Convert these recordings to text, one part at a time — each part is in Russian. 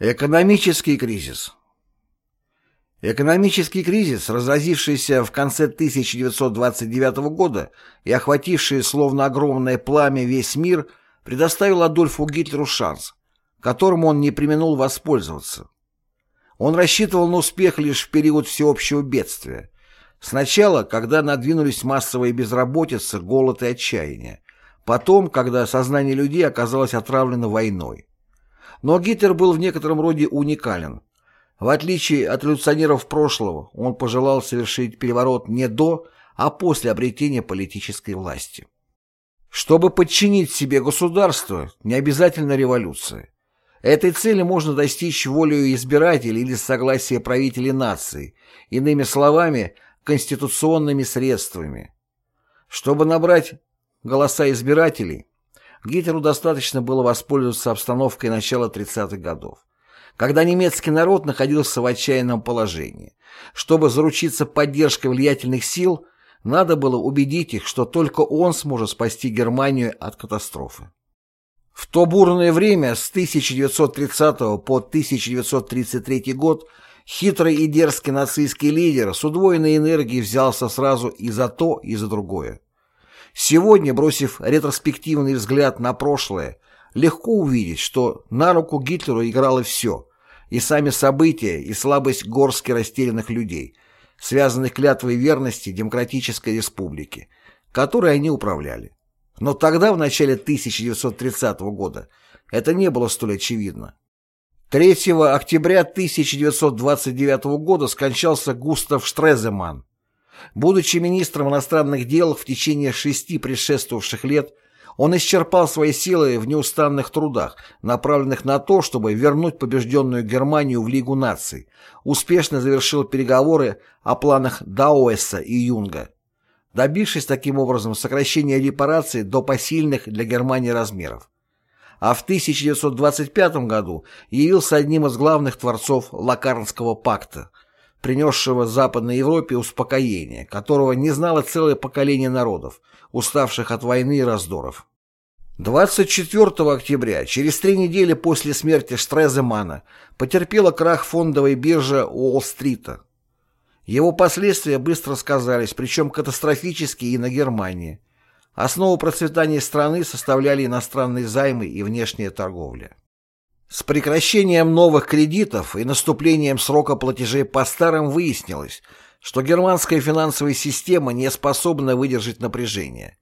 Экономический кризис Экономический кризис, разразившийся в конце 1929 года и охвативший словно огромное пламя весь мир, предоставил Адольфу Гитлеру шанс, которым он не применул воспользоваться. Он рассчитывал на успех лишь в период всеобщего бедствия. Сначала, когда надвинулись массовая безработица, голод и отчаяние. Потом, когда сознание людей оказалось отравлено войной. Но Гитлер был в некотором роде уникален. В отличие от революционеров прошлого, он пожелал совершить переворот не до, а после обретения политической власти. Чтобы подчинить себе государство, не обязательно революция. Этой цели можно достичь волею избирателей или согласия правителей нации, иными словами, конституционными средствами. Чтобы набрать голоса избирателей, Гитлеру достаточно было воспользоваться обстановкой начала 30-х годов, когда немецкий народ находился в отчаянном положении. Чтобы заручиться поддержкой влиятельных сил, надо было убедить их, что только он сможет спасти Германию от катастрофы. В то бурное время с 1930 по 1933 год хитрый и дерзкий нацистский лидер с удвоенной энергией взялся сразу и за то, и за другое. Сегодня, бросив ретроспективный взгляд на прошлое, легко увидеть, что на руку Гитлеру играло все, и сами события, и слабость горстки растерянных людей, связанных клятвой верности Демократической Республике, которой они управляли. Но тогда, в начале 1930 года, это не было столь очевидно. 3 октября 1929 года скончался Густав Штреземан, Будучи министром иностранных дел в течение шести предшествовавших лет, он исчерпал свои силы в неустанных трудах, направленных на то, чтобы вернуть побежденную Германию в Лигу наций, успешно завершил переговоры о планах Дауэса и Юнга, добившись таким образом сокращения репараций до посильных для Германии размеров. А в 1925 году явился одним из главных творцов Лакарнского пакта – принесшего Западной Европе успокоение, которого не знало целое поколение народов, уставших от войны и раздоров. 24 октября, через три недели после смерти Штреземана, потерпела крах фондовой биржа Уолл-стрита. Его последствия быстро сказались, причем катастрофически и на Германии. Основу процветания страны составляли иностранные займы и внешняя торговля. С прекращением новых кредитов и наступлением срока платежей по старым выяснилось, что германская финансовая система не способна выдержать напряжение.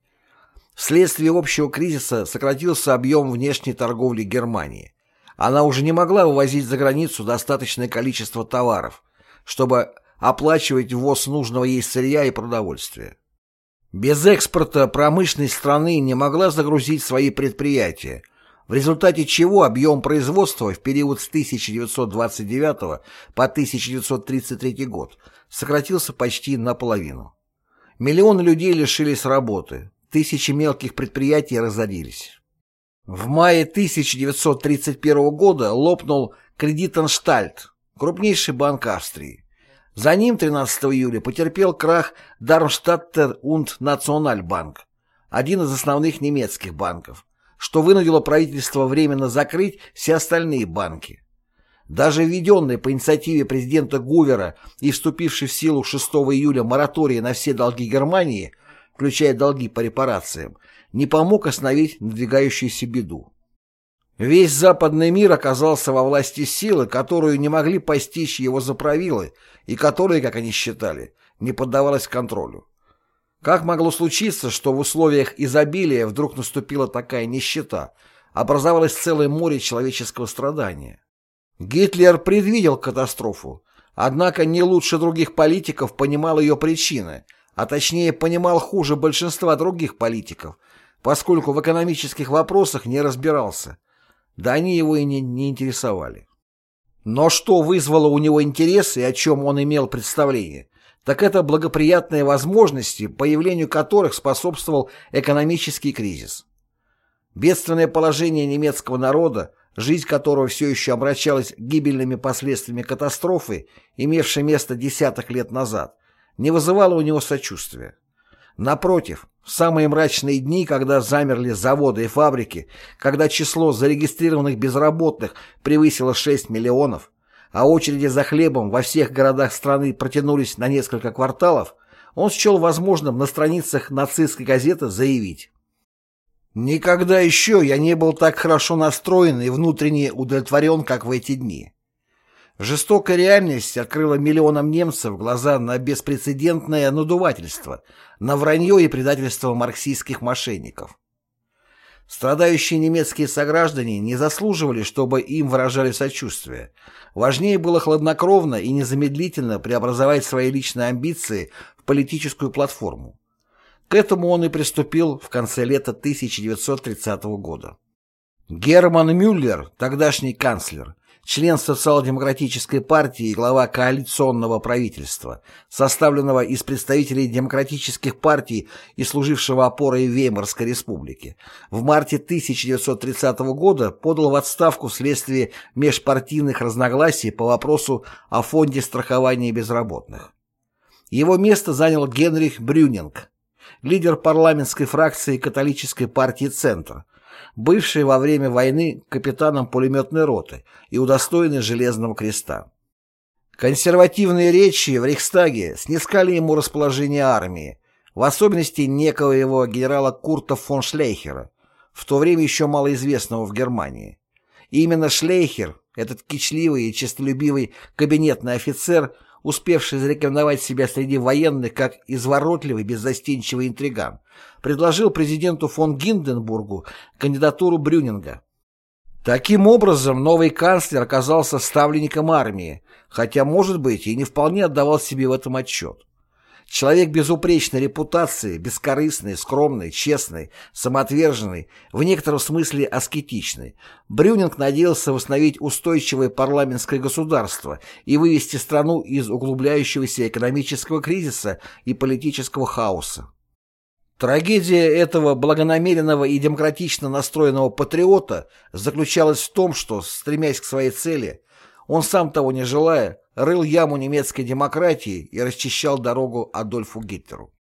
Вследствие общего кризиса сократился объем внешней торговли Германии. Она уже не могла вывозить за границу достаточное количество товаров, чтобы оплачивать ввоз нужного ей сырья и продовольствия. Без экспорта промышленность страны не могла загрузить свои предприятия – в результате чего объем производства в период с 1929 по 1933 год сократился почти наполовину. Миллионы людей лишились работы, тысячи мелких предприятий разорились. В мае 1931 года лопнул Кредитенштальт, крупнейший банк Австрии. За ним 13 июля потерпел крах Дармштадтер und Nationalbank, один из основных немецких банков, что вынудило правительство временно закрыть все остальные банки. Даже введенный по инициативе президента Гувера и вступивший в силу 6 июля мораторий на все долги Германии, включая долги по репарациям, не помог остановить надвигающуюся беду. Весь западный мир оказался во власти силы, которую не могли постичь его заправилы и которая, как они считали, не поддавалась контролю. Как могло случиться, что в условиях изобилия вдруг наступила такая нищета, образовалось целое море человеческого страдания? Гитлер предвидел катастрофу, однако не лучше других политиков понимал ее причины, а точнее понимал хуже большинства других политиков, поскольку в экономических вопросах не разбирался. Да они его и не, не интересовали. Но что вызвало у него интерес и о чем он имел представление, так это благоприятные возможности, появлению которых способствовал экономический кризис. Бедственное положение немецкого народа, жизнь которого все еще обращалась гибельными последствиями катастрофы, имевшей место десяток лет назад, не вызывало у него сочувствия. Напротив, в самые мрачные дни, когда замерли заводы и фабрики, когда число зарегистрированных безработных превысило 6 миллионов, а очереди за хлебом во всех городах страны протянулись на несколько кварталов, он счел возможным на страницах нацистской газеты заявить «Никогда еще я не был так хорошо настроен и внутренне удовлетворен, как в эти дни». Жестокая реальность открыла миллионам немцев глаза на беспрецедентное надувательство, на вранье и предательство марксистских мошенников. Страдающие немецкие сограждане не заслуживали, чтобы им выражали сочувствие. Важнее было хладнокровно и незамедлительно преобразовать свои личные амбиции в политическую платформу. К этому он и приступил в конце лета 1930 года. Герман Мюллер, тогдашний канцлер, член социал-демократической партии и глава коалиционного правительства, составленного из представителей демократических партий и служившего опорой Веймарской республики, в марте 1930 года подал в отставку вследствие межпартийных разногласий по вопросу о фонде страхования безработных. Его место занял Генрих Брюнинг, лидер парламентской фракции католической партии «Центр», бывший во время войны капитаном пулеметной роты и удостоенный Железного креста. Консервативные речи в Рейхстаге снискали ему расположение армии, в особенности некого его генерала Курта фон Шлейхера, в то время еще малоизвестного в Германии. И именно Шлейхер, этот кичливый и честолюбивый кабинетный офицер, успевший зарекомендовать себя среди военных как изворотливый беззастенчивый интриган, предложил президенту фон Гинденбургу кандидатуру Брюнинга. Таким образом, новый канцлер оказался ставленником армии, хотя, может быть, и не вполне отдавал себе в этом отчет. Человек безупречной репутации, бескорыстный, скромный, честный, самоотверженный, в некотором смысле аскетичный, Брюнинг надеялся восстановить устойчивое парламентское государство и вывести страну из углубляющегося экономического кризиса и политического хаоса. Трагедия этого благонамеренного и демократично настроенного патриота заключалась в том, что, стремясь к своей цели, он сам того не желая, рыл яму немецкой демократии и расчищал дорогу Адольфу Гитлеру.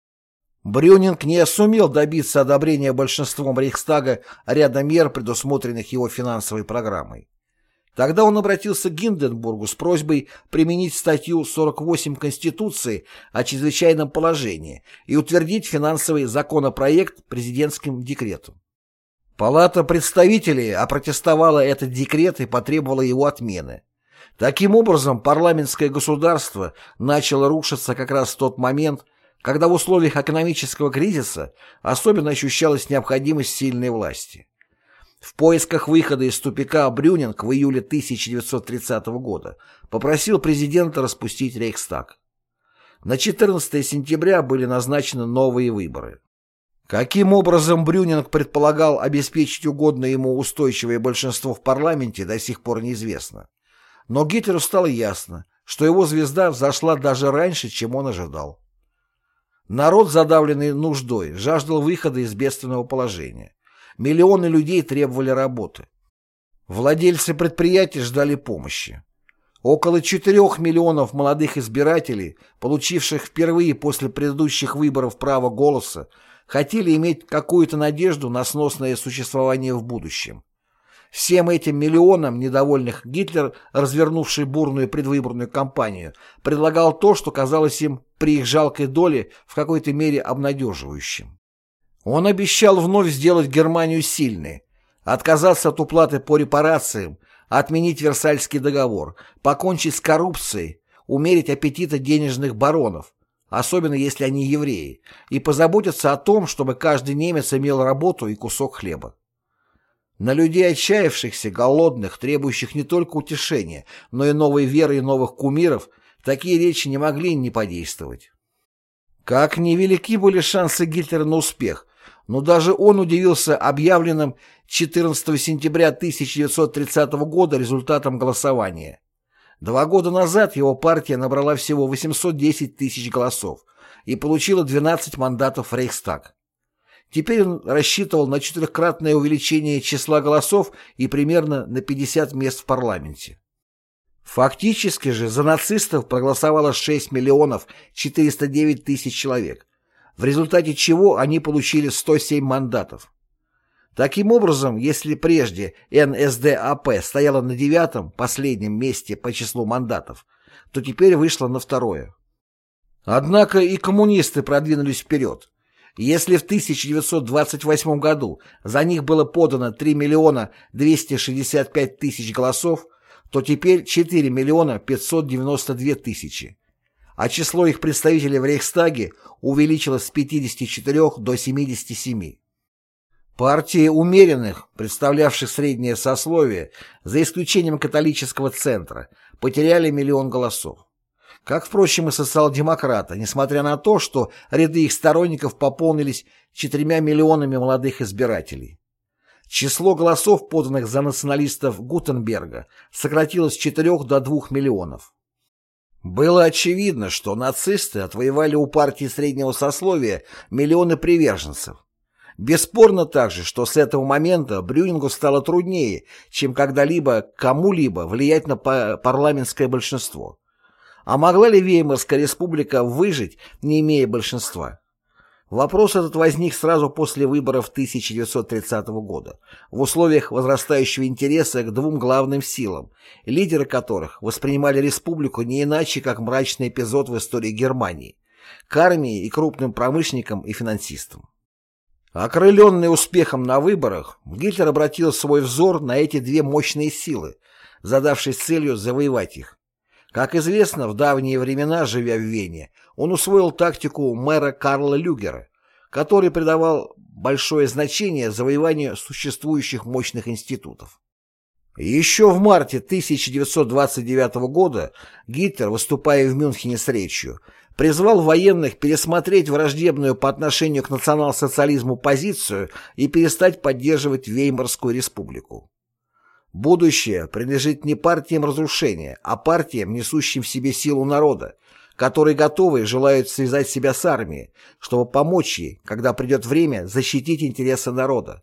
Брюнинг не сумел добиться одобрения большинством Рейхстага ряда мер, предусмотренных его финансовой программой. Тогда он обратился к Гинденбургу с просьбой применить статью 48 Конституции о чрезвычайном положении и утвердить финансовый законопроект президентским декретом. Палата представителей опротестовала этот декрет и потребовала его отмены. Таким образом, парламентское государство начало рушиться как раз в тот момент, когда в условиях экономического кризиса особенно ощущалась необходимость сильной власти. В поисках выхода из тупика Брюнинг в июле 1930 года попросил президента распустить Рейхстаг. На 14 сентября были назначены новые выборы. Каким образом Брюнинг предполагал обеспечить угодное ему устойчивое большинство в парламенте, до сих пор неизвестно. Но Гитлеру стало ясно, что его звезда взошла даже раньше, чем он ожидал. Народ, задавленный нуждой, жаждал выхода из бедственного положения. Миллионы людей требовали работы. Владельцы предприятий ждали помощи. Около 4 миллионов молодых избирателей, получивших впервые после предыдущих выборов право голоса, хотели иметь какую-то надежду на сносное существование в будущем. Всем этим миллионам недовольных Гитлер, развернувший бурную предвыборную кампанию, предлагал то, что казалось им при их жалкой доле в какой-то мере обнадеживающим. Он обещал вновь сделать Германию сильной, отказаться от уплаты по репарациям, отменить Версальский договор, покончить с коррупцией, умерить аппетиты денежных баронов, особенно если они евреи, и позаботиться о том, чтобы каждый немец имел работу и кусок хлеба. На людей отчаявшихся, голодных, требующих не только утешения, но и новой веры и новых кумиров, такие речи не могли не подействовать. Как невелики были шансы Гитлера на успех, но даже он удивился объявленным 14 сентября 1930 года результатом голосования. Два года назад его партия набрала всего 810 тысяч голосов и получила 12 мандатов в Рейхстаг. Теперь он рассчитывал на четырехкратное увеличение числа голосов и примерно на 50 мест в парламенте. Фактически же за нацистов проголосовало 6 миллионов 409 тысяч человек, в результате чего они получили 107 мандатов. Таким образом, если прежде НСДАП стояла на девятом, последнем месте по числу мандатов, то теперь вышла на второе. Однако и коммунисты продвинулись вперед. Если в 1928 году за них было подано 3 миллиона 265 тысяч голосов, то теперь 4 миллиона 592 тысячи, а число их представителей в Рейхстаге увеличилось с 54 до 77. Партии умеренных, представлявших среднее сословие, за исключением католического центра, потеряли миллион голосов. Как, впрочем, и социал-демократы, несмотря на то, что ряды их сторонников пополнились четырьмя миллионами молодых избирателей. Число голосов, поданных за националистов Гутенберга, сократилось с 4 до 2 миллионов. Было очевидно, что нацисты отвоевали у партии среднего сословия миллионы приверженцев. Бесспорно также, что с этого момента Брюнингу стало труднее, чем когда-либо кому-либо влиять на парламентское большинство. А могла ли Веймарская республика выжить, не имея большинства? Вопрос этот возник сразу после выборов 1930 года, в условиях возрастающего интереса к двум главным силам, лидеры которых воспринимали республику не иначе, как мрачный эпизод в истории Германии, к армии и крупным промышленникам и финансистам. Окрыленный успехом на выборах, Гитлер обратил свой взор на эти две мощные силы, задавшись целью завоевать их. Как известно, в давние времена, живя в Вене, он усвоил тактику мэра Карла Люгера, который придавал большое значение завоеванию существующих мощных институтов. Еще в марте 1929 года Гитлер, выступая в Мюнхене с речью, призвал военных пересмотреть враждебную по отношению к национал-социализму позицию и перестать поддерживать Веймарскую республику. Будущее принадлежит не партиям разрушения, а партиям, несущим в себе силу народа, которые готовы и желают связать себя с армией, чтобы помочь ей, когда придет время, защитить интересы народа.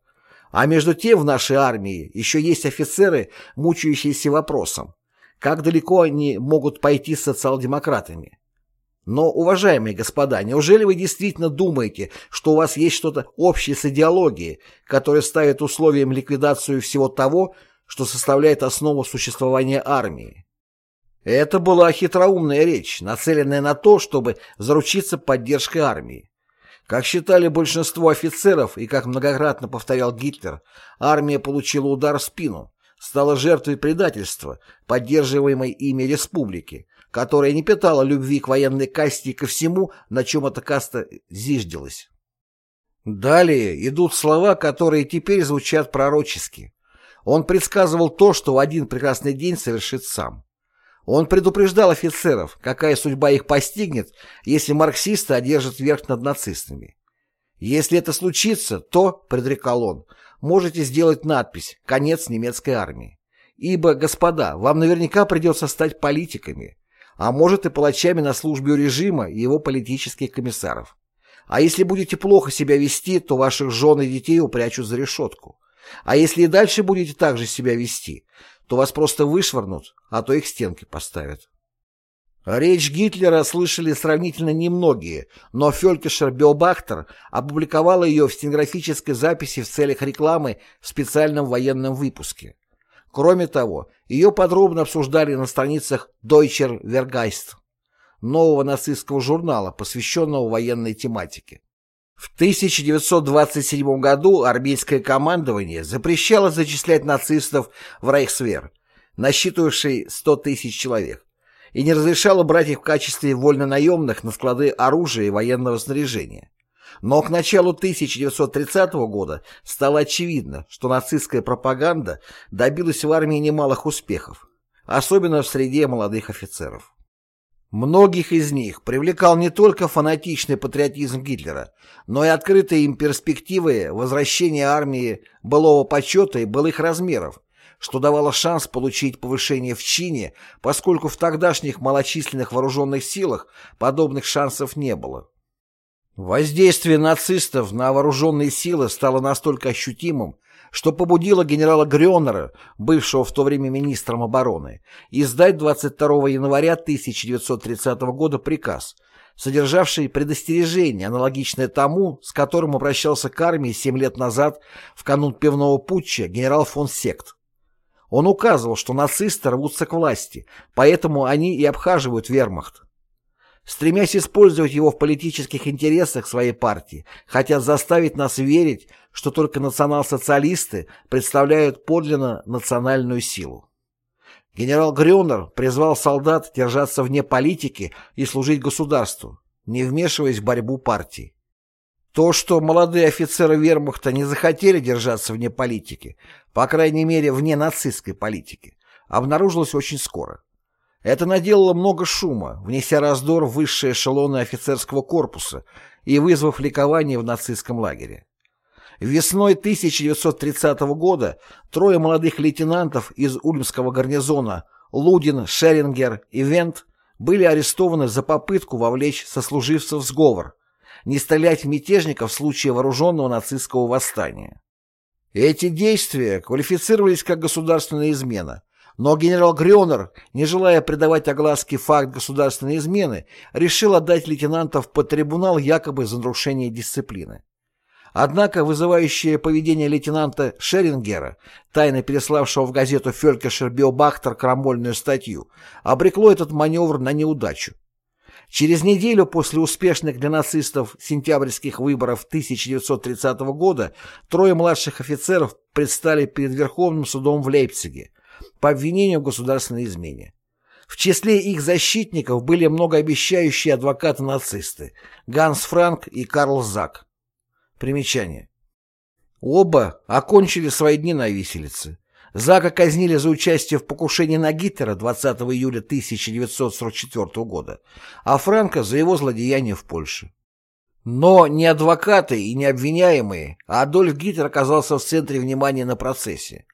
А между тем в нашей армии еще есть офицеры, мучающиеся вопросом, как далеко они могут пойти с социал-демократами. Но, уважаемые господа, неужели вы действительно думаете, что у вас есть что-то общее с идеологией, которая ставит условием ликвидацию всего того, что составляет основу существования армии? Это была хитроумная речь, нацеленная на то, чтобы заручиться поддержкой армии. Как считали большинство офицеров и как многократно повторял Гитлер, армия получила удар в спину, стала жертвой предательства, поддерживаемой ими республики, которая не питала любви к военной касте и ко всему, на чем эта каста зиждилась. Далее идут слова, которые теперь звучат пророчески. Он предсказывал то, что в один прекрасный день совершит сам. Он предупреждал офицеров, какая судьба их постигнет, если марксисты одержат верх над нацистами. Если это случится, то, предрекал он, можете сделать надпись «Конец немецкой армии». Ибо, господа, вам наверняка придется стать политиками, а может и палачами на службе у режима и его политических комиссаров. А если будете плохо себя вести, то ваших жен и детей упрячут за решетку. А если и дальше будете так же себя вести, то вас просто вышвырнут, а то их стенки поставят. Речь Гитлера слышали сравнительно немногие, но Фелькишер Биобахтер опубликовала ее в стенографической записи в целях рекламы в специальном военном выпуске. Кроме того, ее подробно обсуждали на страницах Deutscher Wehrgeist, нового нацистского журнала, посвященного военной тематике. В 1927 году армейское командование запрещало зачислять нацистов в Рейхсвер, насчитывавший 100 тысяч человек, и не разрешало брать их в качестве вольнонаемных на склады оружия и военного снаряжения. Но к началу 1930 года стало очевидно, что нацистская пропаганда добилась в армии немалых успехов, особенно в среде молодых офицеров. Многих из них привлекал не только фанатичный патриотизм Гитлера, но и открытые им перспективы возвращения армии былого почета и былых размеров, что давало шанс получить повышение в чине, поскольку в тогдашних малочисленных вооруженных силах подобных шансов не было. Воздействие нацистов на вооруженные силы стало настолько ощутимым, что побудило генерала Грёнера, бывшего в то время министром обороны, издать 22 января 1930 года приказ, содержавший предостережение, аналогичное тому, с которым обращался к армии семь лет назад в канун пивного путча генерал фон Сект. Он указывал, что нацисты рвутся к власти, поэтому они и обхаживают вермахт. Стремясь использовать его в политических интересах своей партии, хотят заставить нас верить, что только национал-социалисты представляют подлинно национальную силу. Генерал Грюнер призвал солдат держаться вне политики и служить государству, не вмешиваясь в борьбу партии. То, что молодые офицеры вермахта не захотели держаться вне политики, по крайней мере вне нацистской политики, обнаружилось очень скоро. Это наделало много шума, внеся раздор в высшие эшелоны офицерского корпуса и вызвав ликование в нацистском лагере. Весной 1930 года трое молодых лейтенантов из Ульмского гарнизона Лудин, Шерингер и Вент были арестованы за попытку вовлечь сослуживцев в сговор, не стрелять в мятежников в случае вооруженного нацистского восстания. Эти действия квалифицировались как государственная измена, но генерал Грёнер, не желая придавать огласке факт государственной измены, решил отдать лейтенантов под трибунал якобы за нарушение дисциплины. Однако вызывающее поведение лейтенанта Шерингера, тайно переславшего в газету Фелькешер Биобахтер крамольную статью, обрекло этот маневр на неудачу. Через неделю после успешных для нацистов сентябрьских выборов 1930 года трое младших офицеров предстали перед Верховным судом в Лейпциге по обвинению в государственной измене. В числе их защитников были многообещающие адвокаты-нацисты Ганс Франк и Карл Зак. Примечание. Оба окончили свои дни на виселице. Зака казнили за участие в покушении на Гитлера 20 июля 1944 года, а Франка за его злодеяние в Польше. Но не адвокаты и не обвиняемые, а Адольф Гитлер оказался в центре внимания на процессе.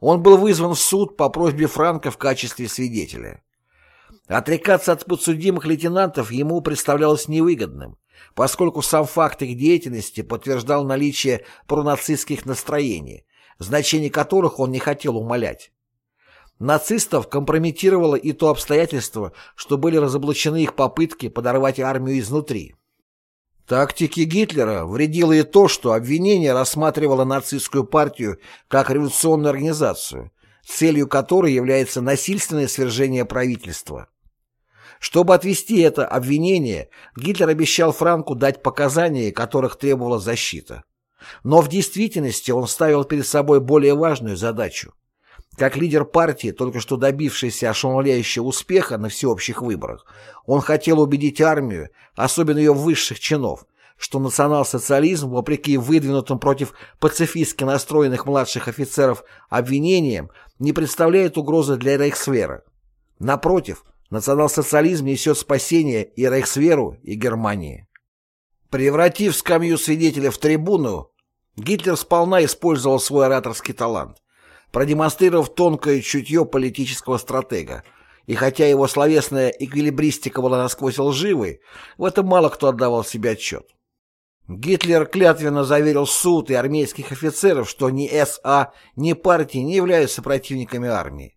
Он был вызван в суд по просьбе Франка в качестве свидетеля. Отрекаться от подсудимых лейтенантов ему представлялось невыгодным, поскольку сам факт их деятельности подтверждал наличие пронацистских настроений, значение которых он не хотел умалять. Нацистов компрометировало и то обстоятельство, что были разоблачены их попытки подорвать армию изнутри. Тактике Гитлера вредило и то, что обвинение рассматривало нацистскую партию как революционную организацию, целью которой является насильственное свержение правительства. Чтобы отвести это обвинение, Гитлер обещал Франку дать показания, которых требовала защита. Но в действительности он ставил перед собой более важную задачу. Как лидер партии, только что добившийся ошеломляющего успеха на всеобщих выборах, он хотел убедить армию, особенно ее высших чинов, что национал-социализм, вопреки выдвинутым против пацифистски настроенных младших офицеров обвинениям, не представляет угрозы для Рейхсвера. Напротив, Национал-социализм несет спасение и Рейхсверу, и Германии. Превратив скамью свидетеля в трибуну, Гитлер сполна использовал свой ораторский талант, продемонстрировав тонкое чутье политического стратега, и хотя его словесная эквилибристика была насквозь лживой, в этом мало кто отдавал себе отчет. Гитлер клятвенно заверил суд и армейских офицеров, что ни СА, ни партии не являются противниками армии.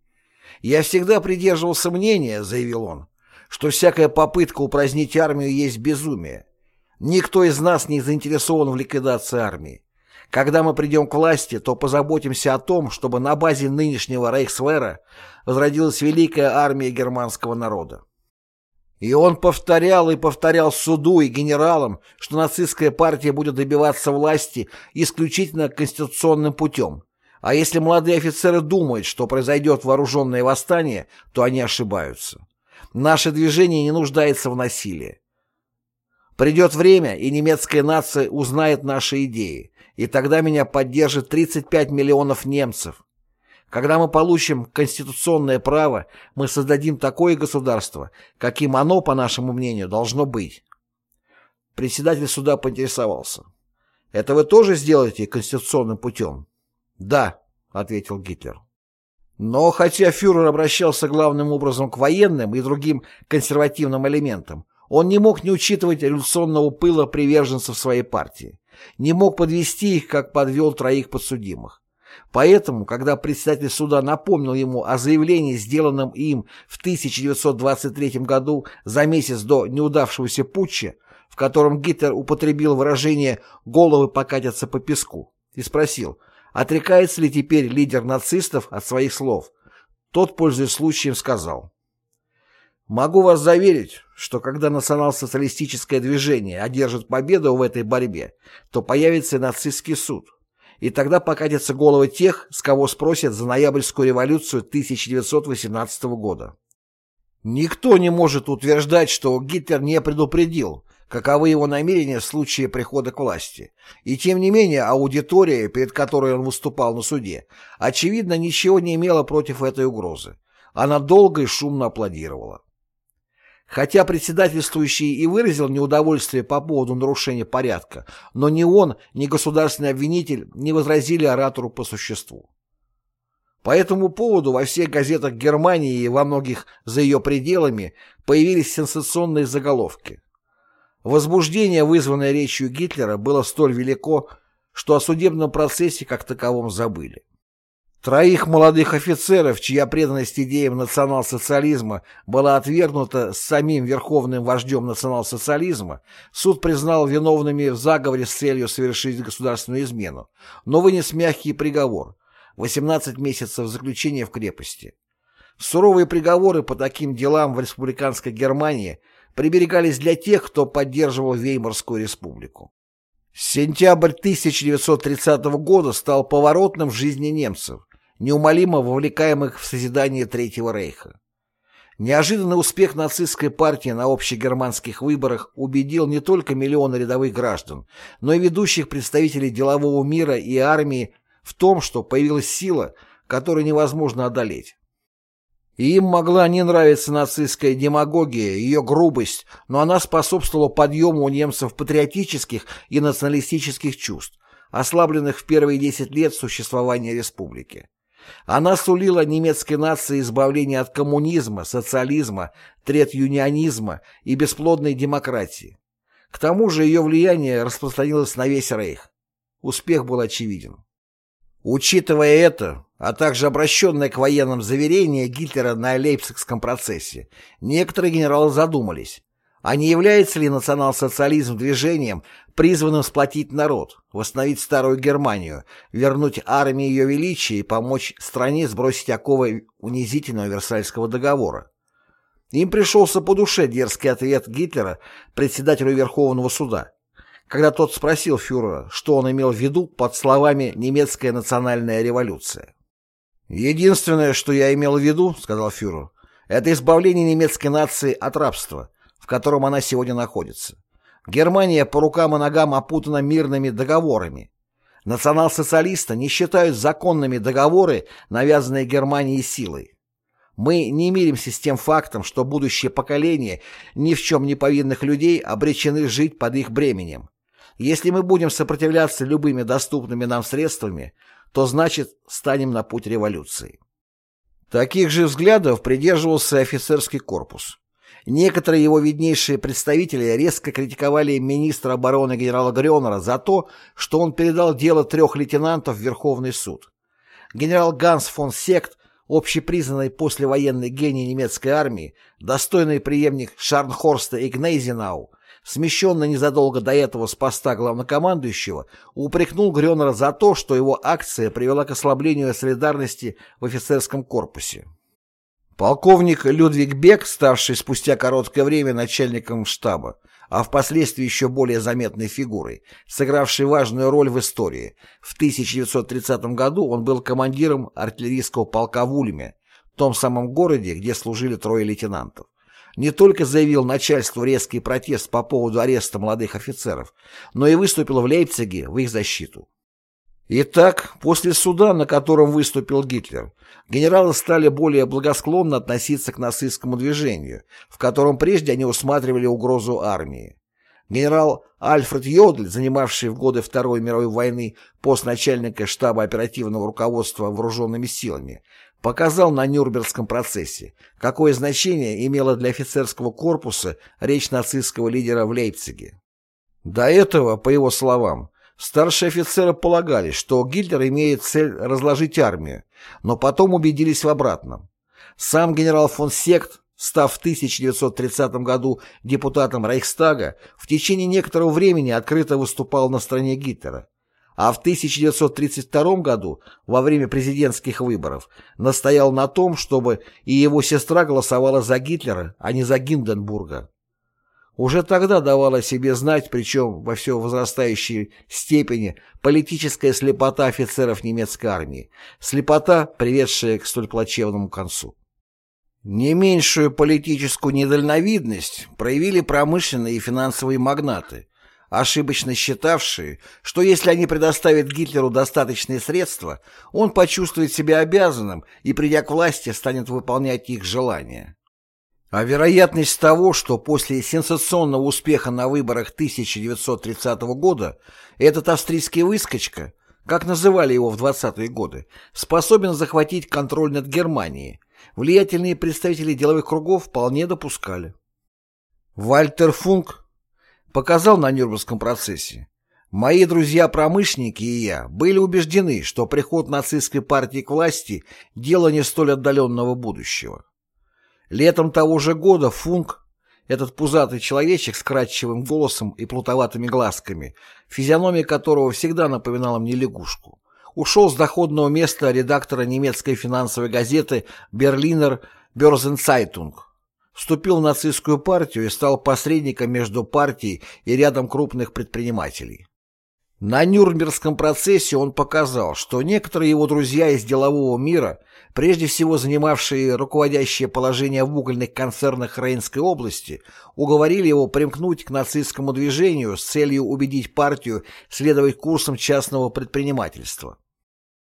«Я всегда придерживался мнения», — заявил он, «что всякая попытка упразднить армию есть безумие. Никто из нас не заинтересован в ликвидации армии. Когда мы придем к власти, то позаботимся о том, чтобы на базе нынешнего Рейхсвера возродилась великая армия германского народа. И он повторял и повторял суду и генералам, что нацистская партия будет добиваться власти исключительно конституционным путем, а если молодые офицеры думают, что произойдет вооруженное восстание, то они ошибаются. Наше движение не нуждается в насилии. Придет время, и немецкая нация узнает наши идеи, и тогда меня поддержит 35 миллионов немцев. Когда мы получим конституционное право, мы создадим такое государство, каким оно, по нашему мнению, должно быть. Председатель суда поинтересовался. Это вы тоже сделаете конституционным путем? «Да», — ответил Гитлер. Но хотя фюрер обращался главным образом к военным и другим консервативным элементам, он не мог не учитывать революционного пыла приверженцев своей партии, не мог подвести их, как подвел троих подсудимых. Поэтому, когда председатель суда напомнил ему о заявлении, сделанном им в 1923 году за месяц до неудавшегося путча, в котором Гитлер употребил выражение «головы покатятся по песку», и спросил, отрекается ли теперь лидер нацистов от своих слов, тот, пользуясь случаем, сказал «Могу вас заверить, что когда национал-социалистическое движение одержит победу в этой борьбе, то появится нацистский суд, и тогда покатятся головы тех, с кого спросят за ноябрьскую революцию 1918 года. Никто не может утверждать, что Гитлер не предупредил, каковы его намерения в случае прихода к власти. И тем не менее аудитория, перед которой он выступал на суде, очевидно ничего не имела против этой угрозы. Она долго и шумно аплодировала. Хотя председательствующий и выразил неудовольствие по поводу нарушения порядка, но ни он, ни государственный обвинитель не возразили оратору по существу. По этому поводу во всех газетах Германии и во многих за ее пределами появились сенсационные заголовки. Возбуждение, вызванное речью Гитлера, было столь велико, что о судебном процессе как таковом забыли. Троих молодых офицеров, чья преданность идеям национал-социализма была отвергнута самим верховным вождем национал-социализма, суд признал виновными в заговоре с целью совершить государственную измену, но вынес мягкий приговор – 18 месяцев заключения в крепости. Суровые приговоры по таким делам в республиканской Германии приберегались для тех, кто поддерживал Веймарскую республику. Сентябрь 1930 года стал поворотным в жизни немцев – неумолимо вовлекаемых в созидание Третьего Рейха. Неожиданный успех нацистской партии на общегерманских выборах убедил не только миллионы рядовых граждан, но и ведущих представителей делового мира и армии в том, что появилась сила, которую невозможно одолеть. И им могла не нравиться нацистская демагогия, ее грубость, но она способствовала подъему у немцев патриотических и националистических чувств, ослабленных в первые 10 лет существования республики. Она сулила немецкой нации избавление от коммунизма, социализма, трет-юнионизма и бесплодной демократии. К тому же ее влияние распространилось на весь Рейх. Успех был очевиден. Учитывая это, а также обращенное к военным заверение Гитлера на Лейпцигском процессе, некоторые генералы задумались, а не является ли национал-социализм движением, призванным сплотить народ, восстановить старую Германию, вернуть армии ее величия и помочь стране сбросить оковы унизительного Версальского договора? Им пришелся по душе дерзкий ответ Гитлера председателю Верховного суда, когда тот спросил фюрера, что он имел в виду под словами «немецкая национальная революция». «Единственное, что я имел в виду, — сказал фюрер, — это избавление немецкой нации от рабства, в котором она сегодня находится. Германия по рукам и ногам опутана мирными договорами. Национал-социалисты не считают законными договоры, навязанные Германией силой. Мы не миримся с тем фактом, что будущее поколение ни в чем не повинных людей обречены жить под их бременем. Если мы будем сопротивляться любыми доступными нам средствами, то значит станем на путь революции. Таких же взглядов придерживался офицерский корпус. Некоторые его виднейшие представители резко критиковали министра обороны генерала Грёнера за то, что он передал дело трех лейтенантов в Верховный суд. Генерал Ганс фон Сект, общепризнанный послевоенный гений немецкой армии, достойный преемник Шарнхорста и Гнейзенау, смещенный незадолго до этого с поста главнокомандующего, упрекнул Грёнера за то, что его акция привела к ослаблению солидарности в офицерском корпусе. Полковник Людвиг Бек, ставший спустя короткое время начальником штаба, а впоследствии еще более заметной фигурой, сыгравший важную роль в истории. В 1930 году он был командиром артиллерийского полка в Ульме, том самом городе, где служили трое лейтенантов. Не только заявил начальству резкий протест по поводу ареста молодых офицеров, но и выступил в Лейпциге в их защиту. Итак, после суда, на котором выступил Гитлер, генералы стали более благосклонно относиться к нацистскому движению, в котором прежде они усматривали угрозу армии. Генерал Альфред Йодль, занимавший в годы Второй мировой войны пост начальника штаба оперативного руководства вооруженными силами, показал на Нюрнбергском процессе, какое значение имела для офицерского корпуса речь нацистского лидера в Лейпциге. До этого, по его словам, Старшие офицеры полагали, что Гитлер имеет цель разложить армию, но потом убедились в обратном. Сам генерал фон Сект, став в 1930 году депутатом Рейхстага, в течение некоторого времени открыто выступал на стороне Гитлера, а в 1932 году, во время президентских выборов, настоял на том, чтобы и его сестра голосовала за Гитлера, а не за Гинденбурга. Уже тогда давала себе знать, причем во все возрастающей степени, политическая слепота офицеров немецкой армии, слепота, приведшая к столь плачевному концу. Не меньшую политическую недальновидность проявили промышленные и финансовые магнаты, ошибочно считавшие, что если они предоставят Гитлеру достаточные средства, он почувствует себя обязанным и, придя к власти, станет выполнять их желания. А вероятность того, что после сенсационного успеха на выборах 1930 года этот австрийский выскочка, как называли его в 20-е годы, способен захватить контроль над Германией, влиятельные представители деловых кругов вполне допускали. Вальтер Функ показал на Нюрнбергском процессе. Мои друзья-промышленники и я были убеждены, что приход нацистской партии к власти – дело не столь отдаленного будущего. Летом того же года Функ, этот пузатый человечек с кратчевым голосом и плутоватыми глазками, физиономия которого всегда напоминала мне лягушку, ушел с доходного места редактора немецкой финансовой газеты «Берлинер Бёрзенцайтунг», вступил в нацистскую партию и стал посредником между партией и рядом крупных предпринимателей. На Нюрнбергском процессе он показал, что некоторые его друзья из делового мира, прежде всего занимавшие руководящее положение в угольных концернах Рейнской области, уговорили его примкнуть к нацистскому движению с целью убедить партию следовать курсам частного предпринимательства.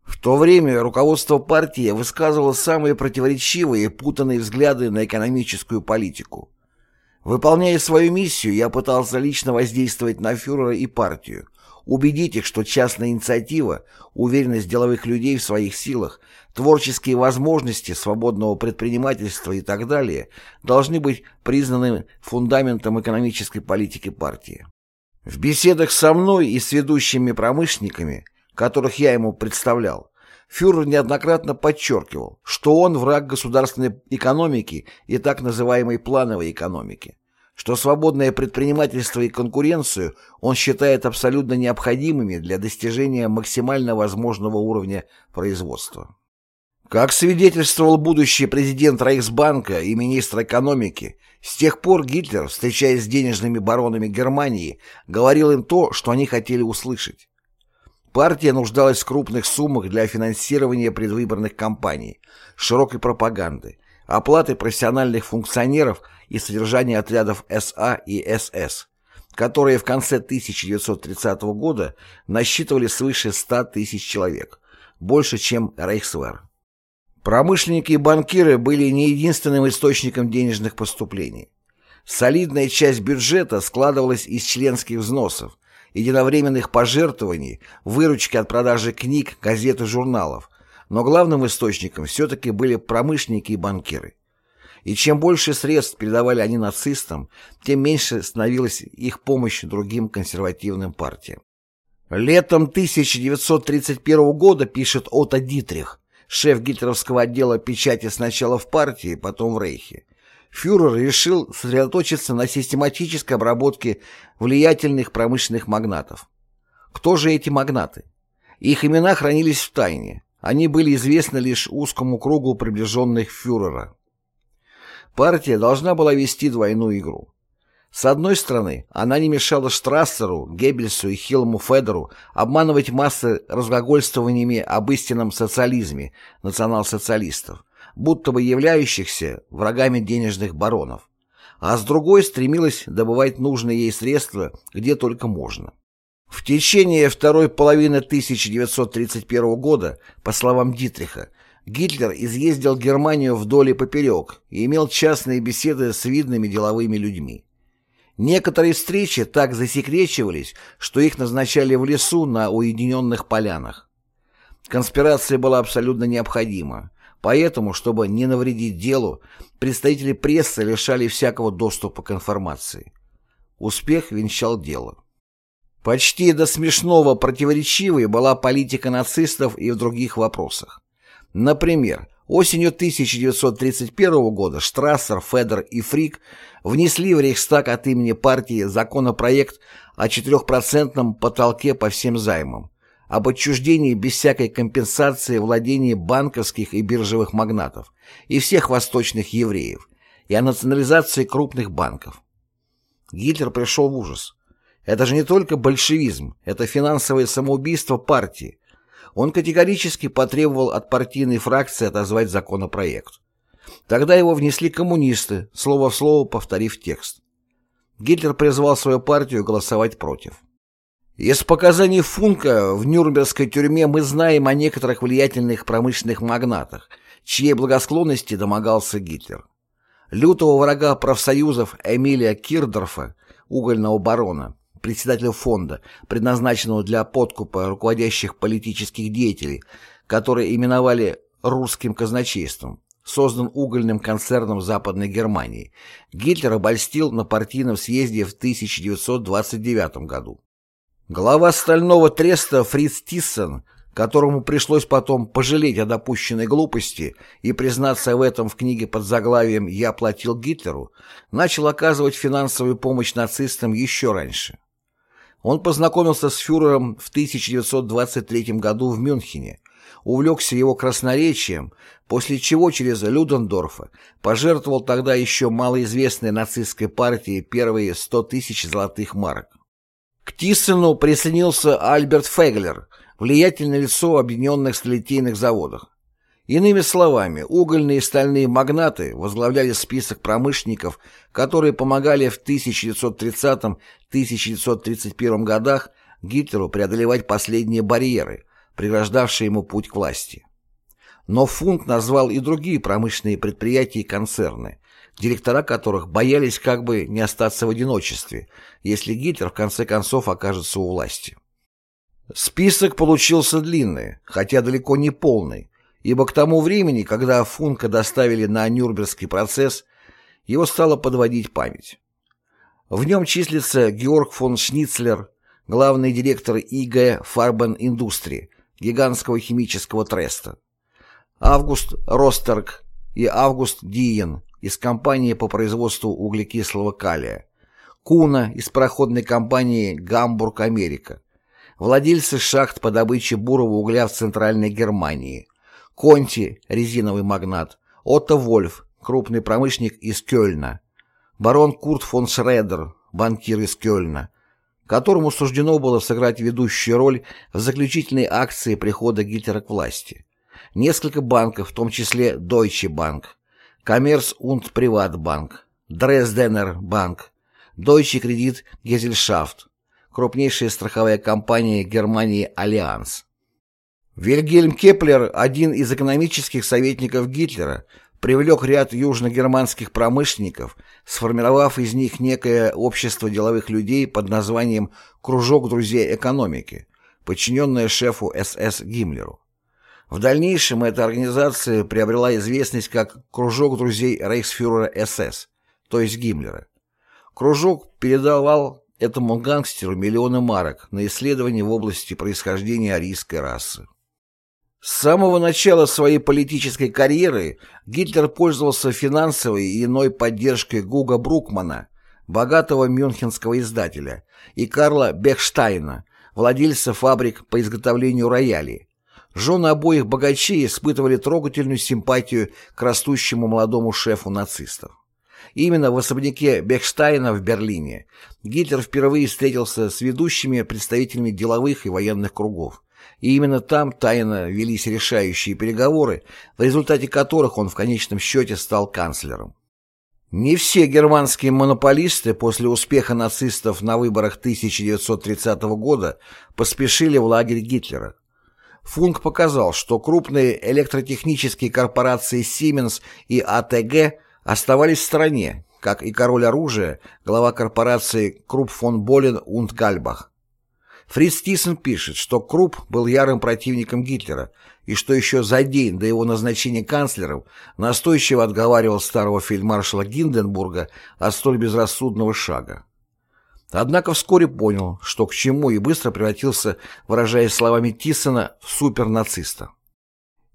В то время руководство партии высказывало самые противоречивые и путанные взгляды на экономическую политику. Выполняя свою миссию, я пытался лично воздействовать на фюрера и партию, убедить их, что частная инициатива, уверенность деловых людей в своих силах, творческие возможности свободного предпринимательства и так далее должны быть признаны фундаментом экономической политики партии. В беседах со мной и с ведущими промышленниками, которых я ему представлял, фюрер неоднократно подчеркивал, что он враг государственной экономики и так называемой плановой экономики что свободное предпринимательство и конкуренцию он считает абсолютно необходимыми для достижения максимально возможного уровня производства. Как свидетельствовал будущий президент Рейхсбанка и министр экономики, с тех пор Гитлер, встречаясь с денежными баронами Германии, говорил им то, что они хотели услышать. Партия нуждалась в крупных суммах для финансирования предвыборных кампаний, широкой пропаганды, оплаты профессиональных функционеров – и содержание отрядов СА и СС, которые в конце 1930 года насчитывали свыше 100 тысяч человек, больше, чем Рейхсвер. Промышленники и банкиры были не единственным источником денежных поступлений. Солидная часть бюджета складывалась из членских взносов, единовременных пожертвований, выручки от продажи книг, газет и журналов, но главным источником все-таки были промышленники и банкиры. И чем больше средств передавали они нацистам, тем меньше становилась их помощь другим консервативным партиям. Летом 1931 года пишет Отто Дитрих, шеф гитлеровского отдела печати сначала в партии, потом в Рейхе. Фюрер решил сосредоточиться на систематической обработке влиятельных промышленных магнатов. Кто же эти магнаты? Их имена хранились в тайне. Они были известны лишь узкому кругу приближенных фюрера. Партия должна была вести двойную игру. С одной стороны, она не мешала Штрассеру, Геббельсу и Хилму Федеру обманывать массы разглагольствованиями об истинном социализме национал-социалистов, будто бы являющихся врагами денежных баронов, а с другой стремилась добывать нужные ей средства где только можно. В течение второй половины 1931 года, по словам Дитриха, Гитлер изъездил Германию вдоль и поперек и имел частные беседы с видными деловыми людьми. Некоторые встречи так засекречивались, что их назначали в лесу на уединенных полянах. Конспирация была абсолютно необходима, поэтому, чтобы не навредить делу, представители прессы лишали всякого доступа к информации. Успех венчал дело. Почти до смешного противоречивой была политика нацистов и в других вопросах. Например, осенью 1931 года Штрассер, Федер и Фрик внесли в Рейхстаг от имени партии законопроект о 4% потолке по всем займам, об отчуждении без всякой компенсации владений банковских и биржевых магнатов и всех восточных евреев, и о национализации крупных банков. Гитлер пришел в ужас. Это же не только большевизм, это финансовое самоубийство партии. Он категорически потребовал от партийной фракции отозвать законопроект. Тогда его внесли коммунисты, слово в слово повторив текст. Гитлер призвал свою партию голосовать против. Из показаний Функа в Нюрнбергской тюрьме мы знаем о некоторых влиятельных промышленных магнатах, чьей благосклонности домогался Гитлер. Лютого врага профсоюзов Эмилия Кирдорфа, угольного барона, председателя фонда, предназначенного для подкупа руководящих политических деятелей, которые именовали русским казначейством, создан угольным концерном Западной Германии, Гитлер обольстил на партийном съезде в 1929 году. Глава стального треста Фриц Тиссен, которому пришлось потом пожалеть о допущенной глупости и признаться в этом в книге под заглавием «Я платил Гитлеру», начал оказывать финансовую помощь нацистам еще раньше. Он познакомился с фюрером в 1923 году в Мюнхене, увлекся его красноречием, после чего через Людендорфа пожертвовал тогда еще малоизвестной нацистской партии первые 100 тысяч золотых марок. К Тиссену присоединился Альберт Феглер, влиятельное лицо объединенных сталелитейных заводов. Иными словами, угольные и стальные магнаты возглавляли список промышленников, которые помогали в 1930-1931 годах Гитлеру преодолевать последние барьеры, преграждавшие ему путь к власти. Но Фунт назвал и другие промышленные предприятия и концерны, директора которых боялись как бы не остаться в одиночестве, если Гитлер в конце концов окажется у власти. Список получился длинный, хотя далеко не полный, ибо к тому времени, когда Функа доставили на Нюрнбергский процесс, его стало подводить память. В нем числится Георг фон Шницлер, главный директор ИГ Фарбен Индустрии, гигантского химического треста, Август Ростерк и Август Диен из компании по производству углекислого калия, Куна из пароходной компании «Гамбург Америка», владельцы шахт по добыче бурого угля в Центральной Германии, Конти, резиновый магнат, Отто Вольф, крупный промышленник из Кёльна, барон Курт фон Шредер, банкир из Кёльна, которому суждено было сыграть ведущую роль в заключительной акции прихода Гитлера к власти. Несколько банков, в том числе Deutsche Bank, Commerz und Privatbank, Dresdener Bank, Deutsche Kredit Gesellschaft, крупнейшая страховая компания Германии Альянс. Вильгельм Кеплер, один из экономических советников Гитлера, привлек ряд южногерманских промышленников, сформировав из них некое общество деловых людей под названием «Кружок друзей экономики», подчиненное шефу СС Гиммлеру. В дальнейшем эта организация приобрела известность как «Кружок друзей рейхсфюрера СС», то есть Гиммлера. Кружок передавал этому гангстеру миллионы марок на исследования в области происхождения арийской расы. С самого начала своей политической карьеры Гитлер пользовался финансовой и иной поддержкой Гуга Брукмана, богатого мюнхенского издателя, и Карла Бехштайна, владельца фабрик по изготовлению роялей. Жены обоих богачей испытывали трогательную симпатию к растущему молодому шефу нацистов. Именно в особняке Бехштайна в Берлине Гитлер впервые встретился с ведущими представителями деловых и военных кругов, и именно там тайно велись решающие переговоры, в результате которых он в конечном счете стал канцлером. Не все германские монополисты после успеха нацистов на выборах 1930 года поспешили в лагерь Гитлера. Функ показал, что крупные электротехнические корпорации Siemens и АТГ оставались в стороне, как и король оружия, глава корпорации Круп фон Болен und Гальбах. Фриц Тиссен пишет, что Круп был ярым противником Гитлера и что еще за день до его назначения канцлером настойчиво отговаривал старого фельдмаршала Гинденбурга от столь безрассудного шага. Однако вскоре понял, что к чему и быстро превратился, выражаясь словами Тиссона, в супернациста.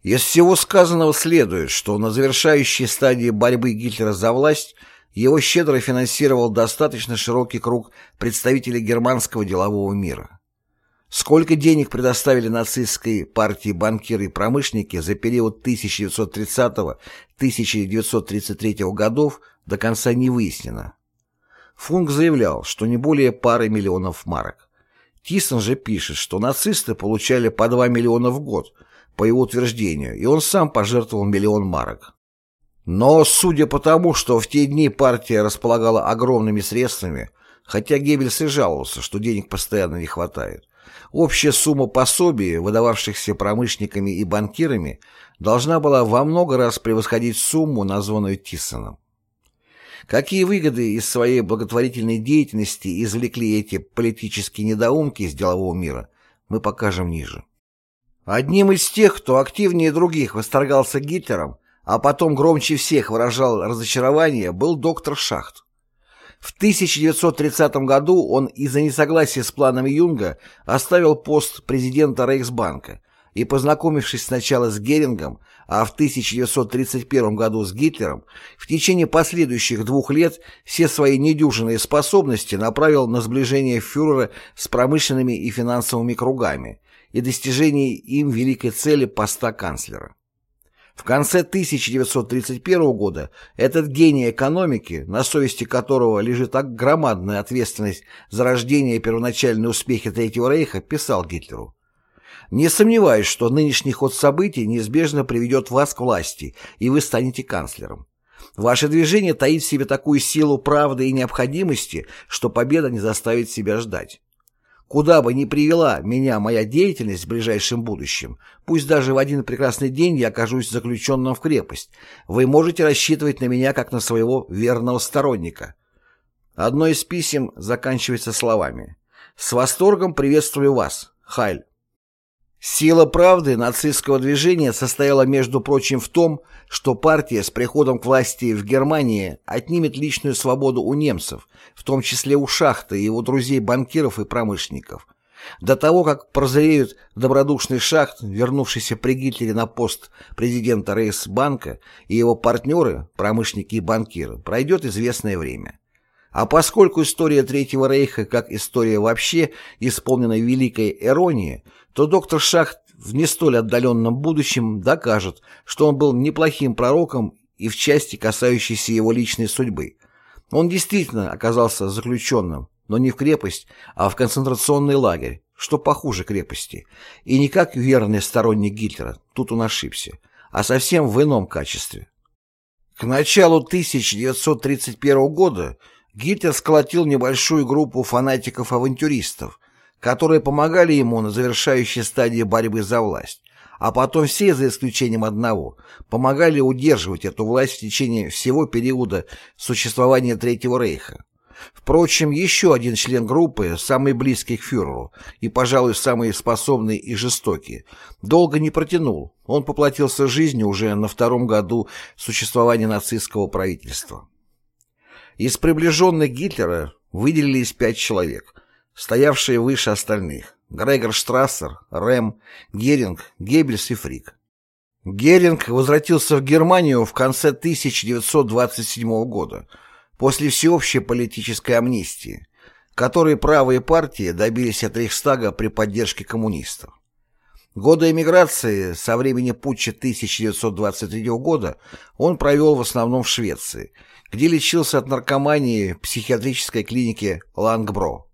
Из всего сказанного следует, что на завершающей стадии борьбы Гитлера за власть его щедро финансировал достаточно широкий круг представителей германского делового мира. Сколько денег предоставили нацистской партии банкиры и промышленники за период 1930-1933 годов, до конца не выяснено. Функ заявлял, что не более пары миллионов марок. Тисон же пишет, что нацисты получали по 2 миллиона в год, по его утверждению, и он сам пожертвовал миллион марок. Но, судя по тому, что в те дни партия располагала огромными средствами, хотя Геббельс и жаловался, что денег постоянно не хватает, Общая сумма пособий, выдававшихся промышленниками и банкирами, должна была во много раз превосходить сумму, названную Тиссоном. Какие выгоды из своей благотворительной деятельности извлекли эти политические недоумки из делового мира, мы покажем ниже. Одним из тех, кто активнее других восторгался Гитлером, а потом громче всех выражал разочарование, был доктор Шахт. В 1930 году он из-за несогласия с планами Юнга оставил пост президента Рейхсбанка и, познакомившись сначала с Герингом, а в 1931 году с Гитлером, в течение последующих двух лет все свои недюжинные способности направил на сближение фюрера с промышленными и финансовыми кругами и достижение им великой цели поста канцлера. В конце 1931 года этот гений экономики, на совести которого лежит громадная ответственность за рождение и первоначальные успехи Третьего Рейха, писал Гитлеру «Не сомневаюсь, что нынешний ход событий неизбежно приведет вас к власти, и вы станете канцлером. Ваше движение таит в себе такую силу правды и необходимости, что победа не заставит себя ждать. Куда бы ни привела меня моя деятельность в ближайшем будущем, пусть даже в один прекрасный день я окажусь заключенным в крепость, вы можете рассчитывать на меня как на своего верного сторонника. Одно из писем заканчивается словами «С восторгом приветствую вас, Хайль». Сила правды нацистского движения состояла, между прочим, в том, что партия с приходом к власти в Германии отнимет личную свободу у немцев, в том числе у Шахта и его друзей-банкиров и промышленников. До того, как прозреют добродушный Шахт, вернувшийся при Гитлере на пост президента Рейхсбанка, и его партнеры, промышленники и банкиры, пройдет известное время. А поскольку история Третьего Рейха, как история вообще, исполнена великой иронией, то доктор Шахт в не столь отдаленном будущем докажет, что он был неплохим пророком и в части, касающейся его личной судьбы. Он действительно оказался заключенным, но не в крепость, а в концентрационный лагерь, что похуже крепости, и не как верный сторонник Гитлера, тут он ошибся, а совсем в ином качестве. К началу 1931 года Гитлер сколотил небольшую группу фанатиков-авантюристов, которые помогали ему на завершающей стадии борьбы за власть, а потом все, за исключением одного, помогали удерживать эту власть в течение всего периода существования Третьего Рейха. Впрочем, еще один член группы, самый близкий к фюреру и, пожалуй, самый способный и жестокий, долго не протянул. Он поплатился жизнью уже на втором году существования нацистского правительства. Из приближенных Гитлера выделились пять человек, стоявшие выше остальных. Грегор Штрассер, Рэм, Геринг, Геббельс и Фрик. Геринг возвратился в Германию в конце 1927 года, после всеобщей политической амнистии, которой правые партии добились от Рейхстага при поддержке коммунистов. Годы эмиграции со времени путча 1923 года он провел в основном в Швеции, где лечился от наркомании в психиатрической клинике Лангбро.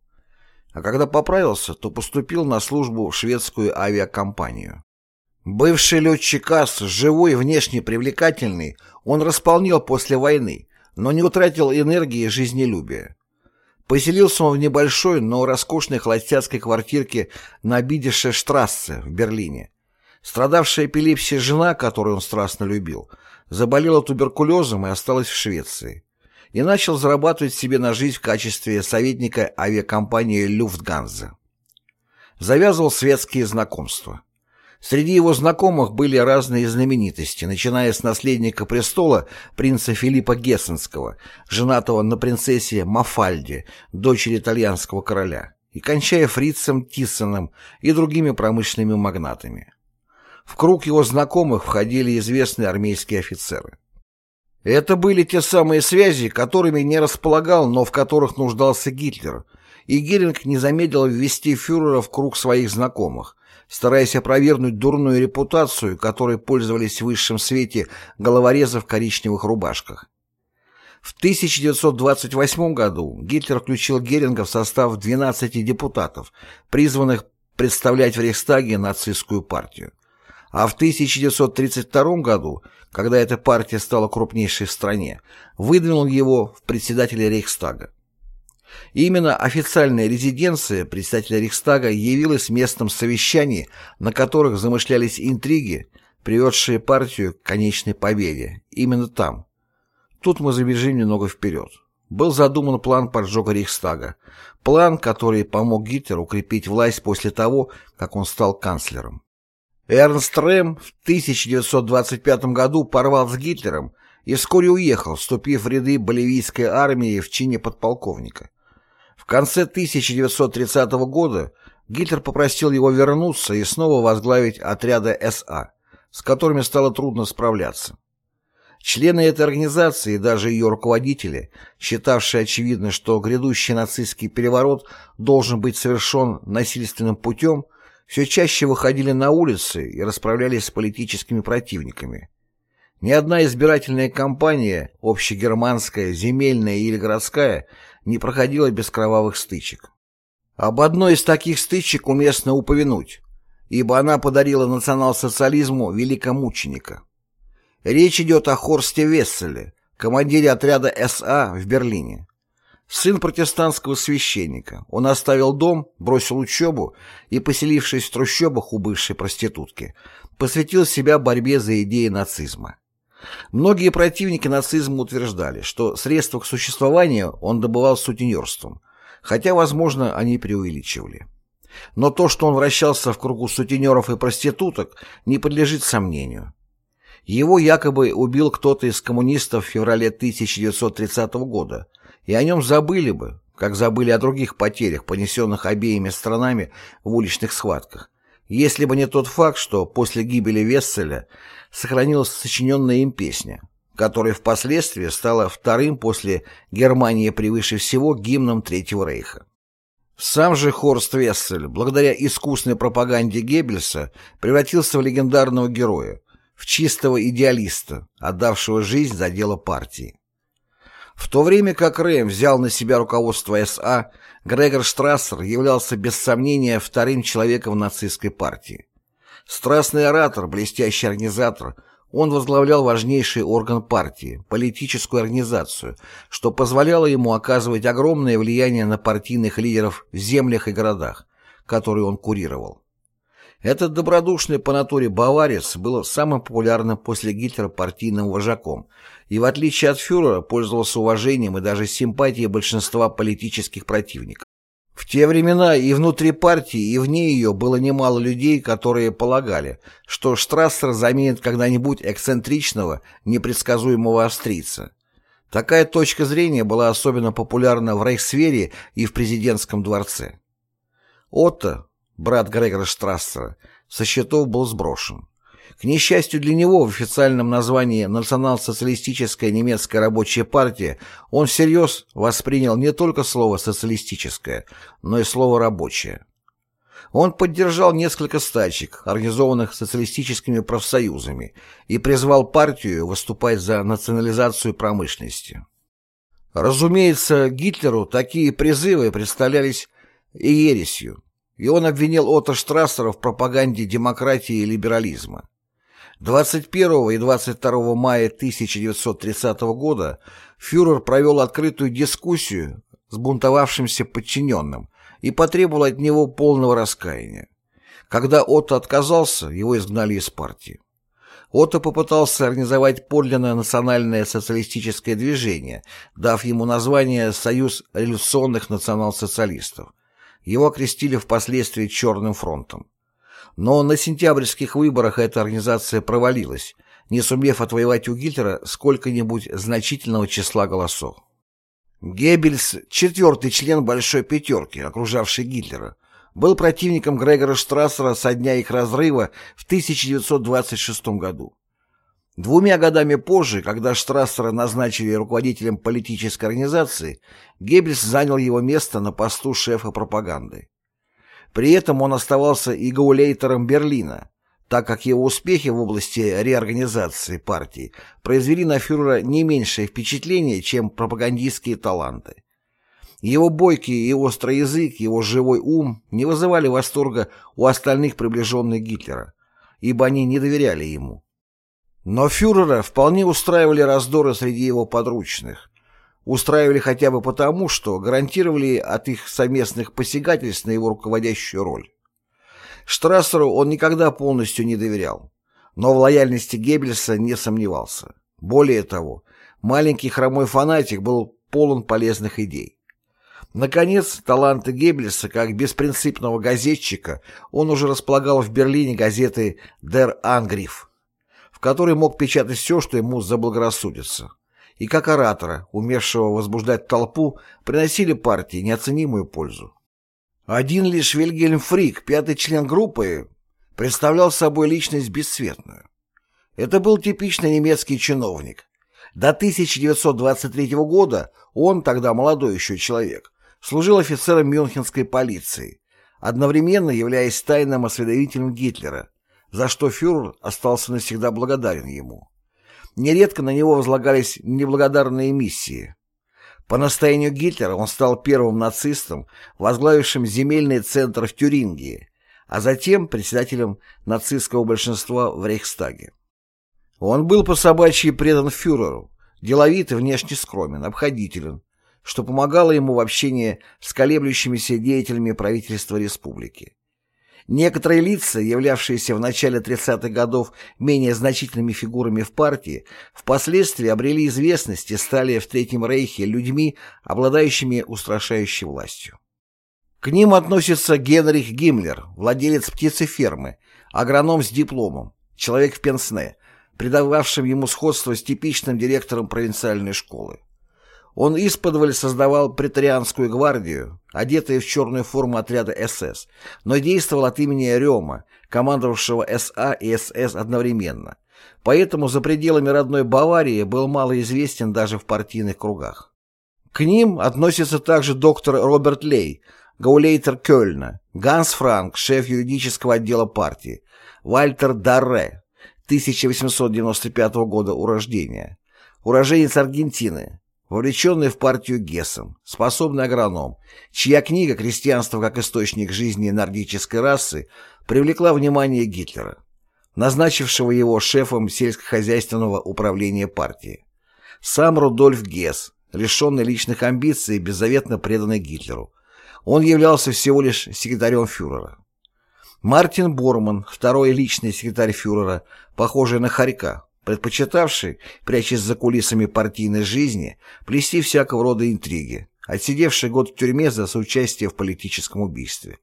А когда поправился, то поступил на службу в шведскую авиакомпанию. Бывший летчик АС, живой внешне привлекательный, он располнел после войны, но не утратил энергии и жизнелюбия. Поселился он в небольшой, но роскошной холостяцкой квартирке на Бидише штрассе в Берлине. Страдавшая эпилепсией жена, которую он страстно любил, заболела туберкулезом и осталась в Швеции. И начал зарабатывать себе на жизнь в качестве советника авиакомпании «Люфтганза». Завязывал светские знакомства. Среди его знакомых были разные знаменитости, начиная с наследника престола принца Филиппа Гессенского, женатого на принцессе Мафальде, дочери итальянского короля, и кончая фрицем Тиссоном и другими промышленными магнатами. В круг его знакомых входили известные армейские офицеры. Это были те самые связи, которыми не располагал, но в которых нуждался Гитлер, и Геринг не замедлил ввести фюрера в круг своих знакомых, стараясь опровергнуть дурную репутацию, которой пользовались в высшем свете головорезы в коричневых рубашках. В 1928 году Гитлер включил Геринга в состав 12 депутатов, призванных представлять в Рейхстаге нацистскую партию. А в 1932 году, когда эта партия стала крупнейшей в стране, выдвинул его в председателя Рейхстага. Именно официальная резиденция председателя Рейхстага явилась местом совещаний, на которых замышлялись интриги, приведшие партию к конечной победе. Именно там. Тут мы забежим немного вперед. Был задуман план поджога Рейхстага. План, который помог Гитлеру укрепить власть после того, как он стал канцлером. Эрнст Рэм в 1925 году порвал с Гитлером и вскоре уехал, вступив в ряды боливийской армии в чине подполковника. В конце 1930 года Гитлер попросил его вернуться и снова возглавить отряды СА, с которыми стало трудно справляться. Члены этой организации и даже ее руководители, считавшие очевидно, что грядущий нацистский переворот должен быть совершен насильственным путем, все чаще выходили на улицы и расправлялись с политическими противниками. Ни одна избирательная кампания, общегерманская, земельная или городская, не проходила без кровавых стычек. Об одной из таких стычек уместно упомянуть, ибо она подарила национал-социализму великомученика. Речь идет о Хорсте Весселе, командире отряда СА в Берлине. Сын протестантского священника, он оставил дом, бросил учебу и, поселившись в трущобах у бывшей проститутки, посвятил себя борьбе за идеи нацизма. Многие противники нацизма утверждали, что средства к существованию он добывал сутенерством, хотя, возможно, они преувеличивали. Но то, что он вращался в кругу сутенеров и проституток, не подлежит сомнению. Его якобы убил кто-то из коммунистов в феврале 1930 года, и о нем забыли бы, как забыли о других потерях, понесенных обеими странами в уличных схватках, если бы не тот факт, что после гибели Весселя сохранилась сочиненная им песня, которая впоследствии стала вторым после Германии превыше всего гимном Третьего Рейха. Сам же Хорст Вессель, благодаря искусной пропаганде Геббельса, превратился в легендарного героя, в чистого идеалиста, отдавшего жизнь за дело партии. В то время как Рэм взял на себя руководство СА, Грегор Штрассер являлся без сомнения вторым человеком нацистской партии. Страстный оратор, блестящий организатор, он возглавлял важнейший орган партии, политическую организацию, что позволяло ему оказывать огромное влияние на партийных лидеров в землях и городах, которые он курировал. Этот добродушный по натуре баварец был самым популярным после Гитлера партийным вожаком и, в отличие от фюрера, пользовался уважением и даже симпатией большинства политических противников. В те времена и внутри партии, и вне ее было немало людей, которые полагали, что Штрассер заменит когда-нибудь эксцентричного, непредсказуемого австрийца. Такая точка зрения была особенно популярна в Рейхсвере и в президентском дворце. Отто, брат Грегора Штрассера, со счетов был сброшен. К несчастью для него, в официальном названии «Национал-социалистическая немецкая рабочая партия» он всерьез воспринял не только слово «социалистическое», но и слово «рабочее». Он поддержал несколько стачек, организованных социалистическими профсоюзами, и призвал партию выступать за национализацию промышленности. Разумеется, Гитлеру такие призывы представлялись и ересью, и он обвинил Отто Штрассера в пропаганде демократии и либерализма. 21 и 22 мая 1930 года фюрер провел открытую дискуссию с бунтовавшимся подчиненным и потребовал от него полного раскаяния. Когда Отто отказался, его изгнали из партии. Отто попытался организовать подлинное национальное социалистическое движение, дав ему название «Союз революционных национал-социалистов». Его окрестили впоследствии «Черным фронтом». Но на сентябрьских выборах эта организация провалилась, не сумев отвоевать у Гитлера сколько-нибудь значительного числа голосов. Геббельс, четвертый член Большой Пятерки, окружавший Гитлера, был противником Грегора Штрассера со дня их разрыва в 1926 году. Двумя годами позже, когда Штрассера назначили руководителем политической организации, Геббельс занял его место на посту шефа пропаганды. При этом он оставался и гаулейтером Берлина, так как его успехи в области реорганизации партии произвели на фюрера не меньшее впечатление, чем пропагандистские таланты. Его бойкий и острый язык, его живой ум не вызывали восторга у остальных приближенных Гитлера, ибо они не доверяли ему. Но фюрера вполне устраивали раздоры среди его подручных. Устраивали хотя бы потому, что гарантировали от их совместных посягательств на его руководящую роль. Штрассеру он никогда полностью не доверял, но в лояльности Геббельса не сомневался. Более того, маленький хромой фанатик был полон полезных идей. Наконец, таланты Геббельса как беспринципного газетчика он уже располагал в Берлине газеты «Der Angriff», в которой мог печатать все, что ему заблагорассудится. И как оратора, умевшего возбуждать толпу, приносили партии неоценимую пользу. Один лишь Вильгельм Фрик, пятый член группы, представлял собой личность бесцветную. Это был типичный немецкий чиновник. До 1923 года он, тогда молодой еще человек, служил офицером мюнхенской полиции, одновременно являясь тайным осведомителем Гитлера, за что фюрер остался навсегда благодарен ему. Нередко на него возлагались неблагодарные миссии. По настоянию Гитлера он стал первым нацистом, возглавившим земельный центр в Тюрингии, а затем председателем нацистского большинства в Рейхстаге. Он был по собачьи предан фюреру, деловит и внешне скромен, обходителен, что помогало ему в общении с колеблющимися деятелями правительства республики. Некоторые лица, являвшиеся в начале 30-х годов менее значительными фигурами в партии, впоследствии обрели известность и стали в Третьем Рейхе людьми, обладающими устрашающей властью. К ним относится Генрих Гиммлер, владелец птицефермы, агроном с дипломом, человек в пенсне, придававшим ему сходство с типичным директором провинциальной школы. Он исподволь создавал претарианскую гвардию, одетую в черную форму отряда СС, но действовал от имени Рема, командовавшего СА и СС одновременно. Поэтому за пределами родной Баварии был мало известен даже в партийных кругах. К ним относится также доктор Роберт Лей, гаулейтер Кёльна, Ганс Франк, шеф юридического отдела партии, Вальтер Дарре, 1895 года урождения, уроженец Аргентины, вовлеченный в партию Гессен, способный агроном, чья книга «Крестьянство как источник жизни нордической расы» привлекла внимание Гитлера, назначившего его шефом сельскохозяйственного управления партии. Сам Рудольф Гесс, лишенный личных амбиций и беззаветно преданный Гитлеру, он являлся всего лишь секретарем фюрера. Мартин Борман, второй личный секретарь фюрера, похожий на Харька, предпочитавший, прячась за кулисами партийной жизни, плести всякого рода интриги, отсидевший год в тюрьме за соучастие в политическом убийстве.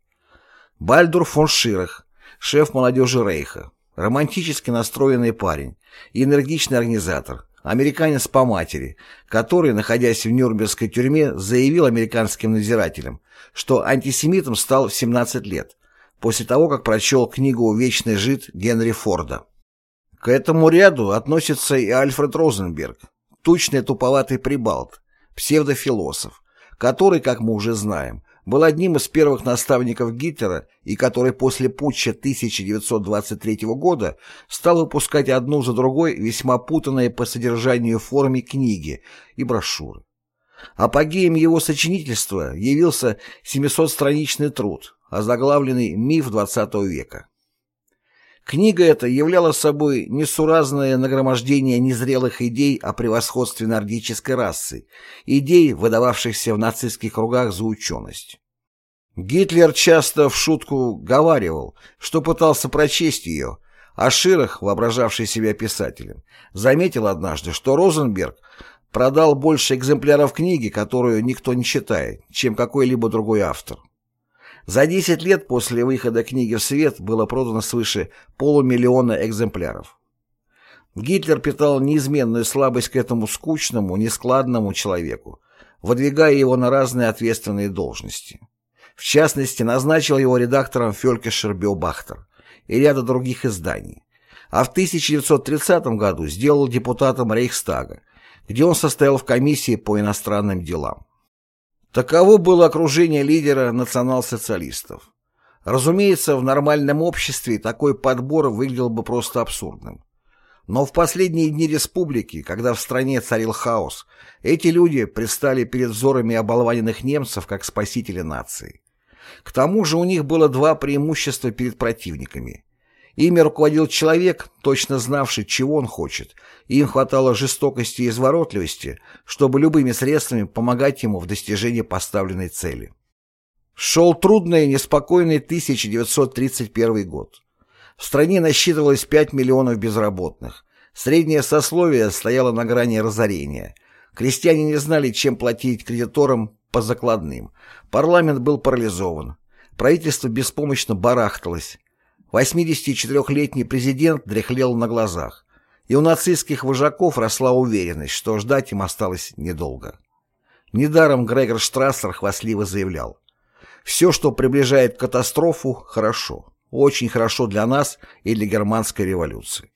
Бальдур фон Ширах, шеф молодежи Рейха, романтически настроенный парень и энергичный организатор, американец по матери, который, находясь в Нюрнбергской тюрьме, заявил американским надзирателям, что антисемитом стал в 17 лет, после того, как прочел книгу «Вечный жид» Генри Форда. К этому ряду относится и Альфред Розенберг, тучный туповатый прибалт, псевдофилософ, который, как мы уже знаем, был одним из первых наставников Гитлера и который после путча 1923 года стал выпускать одну за другой весьма путанные по содержанию форме книги и брошюры. Апогеем его сочинительства явился 700-страничный труд, озаглавленный «Миф XX века». Книга эта являла собой несуразное нагромождение незрелых идей о превосходстве нордической расы, идей, выдававшихся в нацистских кругах за ученость. Гитлер часто в шутку говаривал, что пытался прочесть ее, а Ширах, воображавший себя писателем, заметил однажды, что Розенберг продал больше экземпляров книги, которую никто не читает, чем какой-либо другой автор. За 10 лет после выхода книги в свет было продано свыше полумиллиона экземпляров. Гитлер питал неизменную слабость к этому скучному, нескладному человеку, выдвигая его на разные ответственные должности. В частности, назначил его редактором Фелькешер Биобахтер и ряда других изданий. А в 1930 году сделал депутатом Рейхстага, где он состоял в комиссии по иностранным делам. Таково было окружение лидера национал-социалистов. Разумеется, в нормальном обществе такой подбор выглядел бы просто абсурдным. Но в последние дни республики, когда в стране царил хаос, эти люди предстали перед взорами оболваненных немцев как спасители нации. К тому же у них было два преимущества перед противниками. Ими руководил человек, точно знавший, чего он хочет, им хватало жестокости и изворотливости, чтобы любыми средствами помогать ему в достижении поставленной цели. Шел трудный и неспокойный 1931 год. В стране насчитывалось 5 миллионов безработных. Среднее сословие стояло на грани разорения. Крестьяне не знали, чем платить кредиторам по закладным. Парламент был парализован. Правительство беспомощно барахталось. 84-летний президент дряхлел на глазах. И у нацистских вожаков росла уверенность, что ждать им осталось недолго. Недаром Грегор Штрассер хвастливо заявлял «Все, что приближает катастрофу, хорошо» очень хорошо для нас и для германской революции.